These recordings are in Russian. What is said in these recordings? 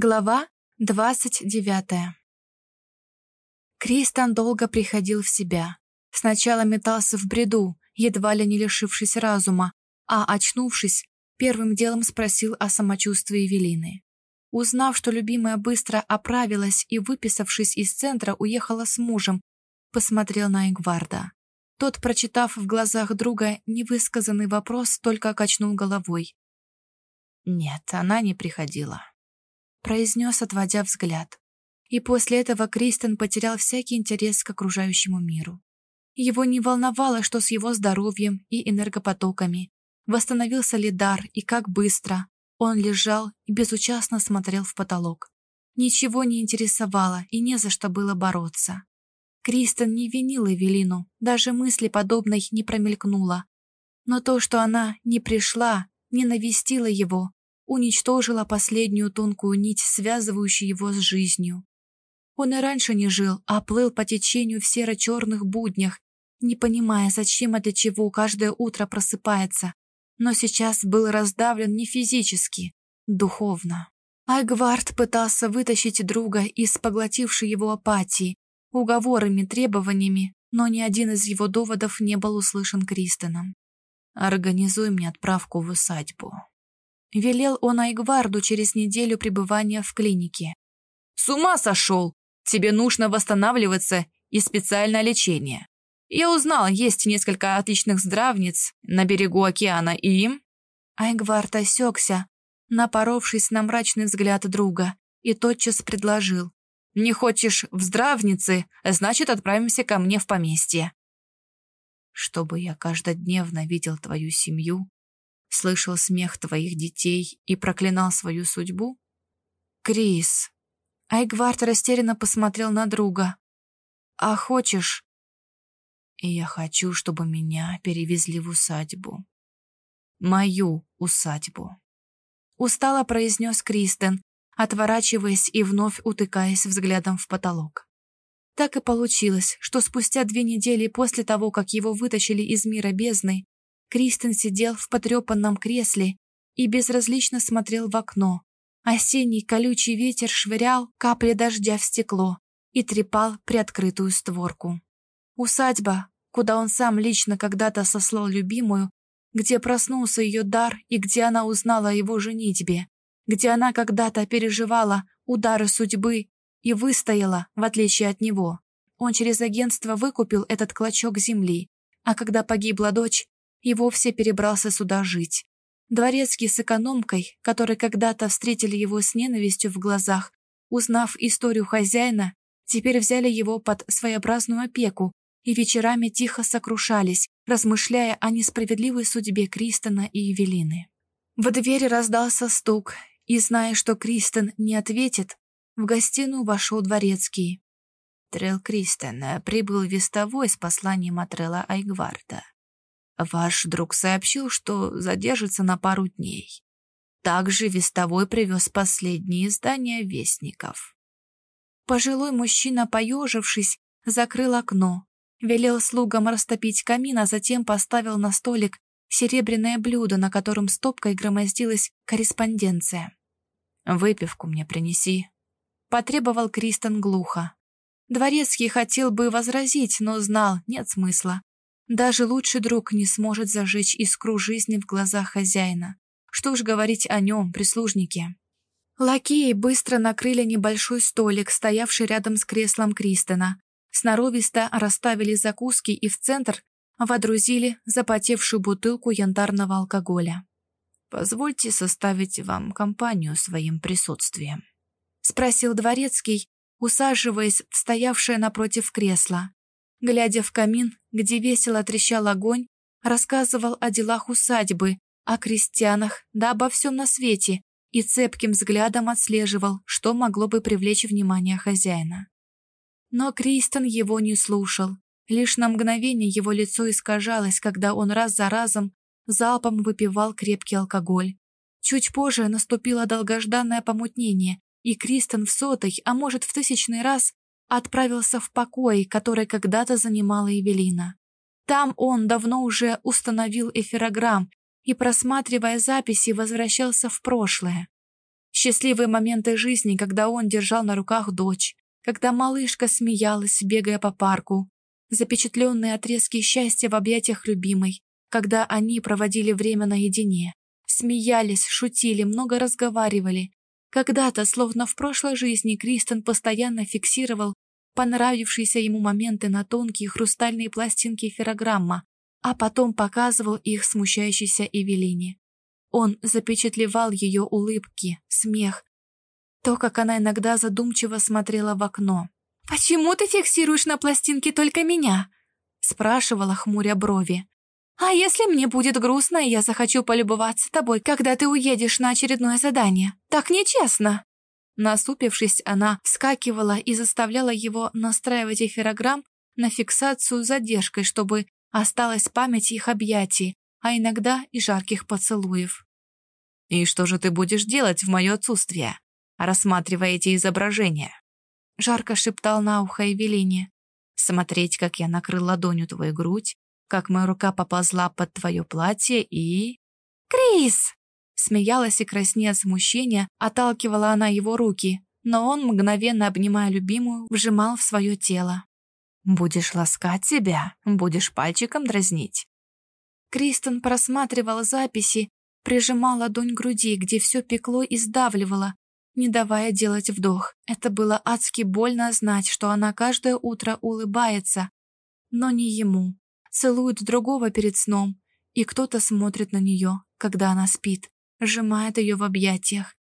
Глава двадцать девятая Кристан долго приходил в себя. Сначала метался в бреду, едва ли не лишившись разума, а, очнувшись, первым делом спросил о самочувствии Велины. Узнав, что любимая быстро оправилась и, выписавшись из центра, уехала с мужем, посмотрел на Игварда. Тот, прочитав в глазах друга невысказанный вопрос, только качнул головой. Нет, она не приходила произнес, отводя взгляд. И после этого Кристен потерял всякий интерес к окружающему миру. Его не волновало, что с его здоровьем и энергопотоками, восстановился ли дар и как быстро. Он лежал и безучастно смотрел в потолок. Ничего не интересовало и не за что было бороться. Кристен не винил Эвелину, даже мысли подобной не промелькнуло. Но то, что она не пришла, не навестила его, уничтожила последнюю тонкую нить, связывающую его с жизнью. Он и раньше не жил, а плыл по течению в серо-черных буднях, не понимая, зачем и для чего каждое утро просыпается, но сейчас был раздавлен не физически, духовно. Айгвард пытался вытащить друга из поглотившей его апатии, уговорами, требованиями, но ни один из его доводов не был услышан Кристеном. «Организуй мне отправку в усадьбу», Велел он Айгварду через неделю пребывания в клинике. «С ума сошел! Тебе нужно восстанавливаться и специальное лечение. Я узнал, есть несколько отличных здравниц на берегу океана и им...» Айгвард осекся, напоровшись на мрачный взгляд друга, и тотчас предложил. «Не хочешь в здравнице, значит, отправимся ко мне в поместье». «Чтобы я каждодневно видел твою семью слышал смех твоих детей и проклинал свою судьбу? Крис. Айгвард растерянно посмотрел на друга. А хочешь? И я хочу, чтобы меня перевезли в усадьбу. Мою усадьбу. Устало произнес Кристен, отворачиваясь и вновь утыкаясь взглядом в потолок. Так и получилось, что спустя две недели после того, как его вытащили из мира бездны, Кристен сидел в потрепанном кресле и безразлично смотрел в окно. Осенний колючий ветер швырял капли дождя в стекло и трепал приоткрытую створку. Усадьба, куда он сам лично когда-то сослал любимую, где проснулся ее дар и где она узнала о его женитьбе, где она когда-то переживала удары судьбы и выстояла, в отличие от него. Он через агентство выкупил этот клочок земли, а когда погибла дочь, и вовсе перебрался сюда жить. Дворецкий с экономкой, которые когда-то встретили его с ненавистью в глазах, узнав историю хозяина, теперь взяли его под своеобразную опеку и вечерами тихо сокрушались, размышляя о несправедливой судьбе Кристона и Евелины. В двери раздался стук, и, зная, что Кристен не ответит, в гостиную вошел дворецкий. Трел Кристен прибыл вестовой с посланием от Трела Айгварда. Ваш друг сообщил, что задержится на пару дней. Также Вестовой привез последние издания Вестников. Пожилой мужчина, поежившись, закрыл окно, велел слугам растопить камин, а затем поставил на столик серебряное блюдо, на котором стопкой громоздилась корреспонденция. «Выпивку мне принеси», — потребовал Кристен глухо. Дворецкий хотел бы возразить, но знал, нет смысла. Даже лучший друг не сможет зажечь искру жизни в глазах хозяина. Что уж говорить о нем, прислужнике. Лакеи быстро накрыли небольшой столик, стоявший рядом с креслом Кристена. Сноровисто расставили закуски и в центр водрузили запотевшую бутылку янтарного алкоголя. «Позвольте составить вам компанию своим присутствием», — спросил дворецкий, усаживаясь в стоявшее напротив кресла. Глядя в камин, где весело трещал огонь, рассказывал о делах усадьбы, о крестьянах, да обо всем на свете, и цепким взглядом отслеживал, что могло бы привлечь внимание хозяина. Но Кристен его не слушал. Лишь на мгновение его лицо искажалось, когда он раз за разом залпом выпивал крепкий алкоголь. Чуть позже наступило долгожданное помутнение, и Кристен в сотый, а может в тысячный раз отправился в покой, который когда-то занимала Эвелина. Там он давно уже установил эфирограмм и, просматривая записи, возвращался в прошлое. Счастливые моменты жизни, когда он держал на руках дочь, когда малышка смеялась, бегая по парку, запечатленные отрезки счастья в объятиях любимой, когда они проводили время наедине, смеялись, шутили, много разговаривали. Когда-то, словно в прошлой жизни, Кристен постоянно фиксировал понравившиеся ему моменты на тонкие хрустальные пластинки феррограмма, а потом показывал их смущающейся Эвелине. Он запечатлевал ее улыбки, смех, то, как она иногда задумчиво смотрела в окно. «Почему ты фиксируешь на пластинке только меня?» спрашивала хмуря брови. «А если мне будет грустно, и я захочу полюбоваться тобой, когда ты уедешь на очередное задание? Так нечестно!» Насупившись, она вскакивала и заставляла его настраивать эфирограмм на фиксацию задержкой, чтобы осталась память их объятий, а иногда и жарких поцелуев. «И что же ты будешь делать в мое отсутствие, рассматривая эти изображения?» Жарко шептал на ухо Эвелине. «Смотреть, как я накрыл ладонью твою грудь, как моя рука поползла под твое платье и...» «Крис!» Смеялась и краснея от смущения, отталкивала она его руки, но он, мгновенно обнимая любимую, вжимал в свое тело. «Будешь ласкать себя, будешь пальчиком дразнить, Кристен просматривала записи, прижимала ладонь груди, где все пекло и сдавливало, не давая делать вдох. Это было адски больно знать, что она каждое утро улыбается, но не ему. Целует другого перед сном, и кто-то смотрит на нее, когда она спит, сжимает ее в объятиях.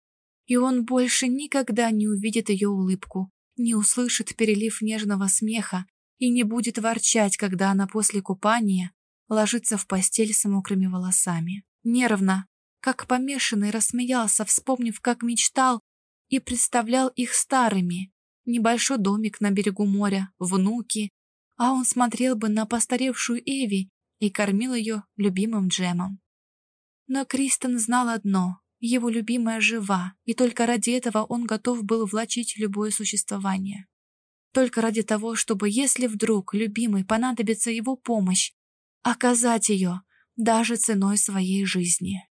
И он больше никогда не увидит ее улыбку, не услышит перелив нежного смеха и не будет ворчать, когда она после купания ложится в постель с мокрыми волосами. Нервно, как помешанный, рассмеялся, вспомнив, как мечтал и представлял их старыми. Небольшой домик на берегу моря, внуки, а он смотрел бы на постаревшую Эви и кормил ее любимым джемом. Но Кристен знал одно — его любимая жива, и только ради этого он готов был влачить любое существование. Только ради того, чтобы, если вдруг любимый понадобится его помощь, оказать ее даже ценой своей жизни.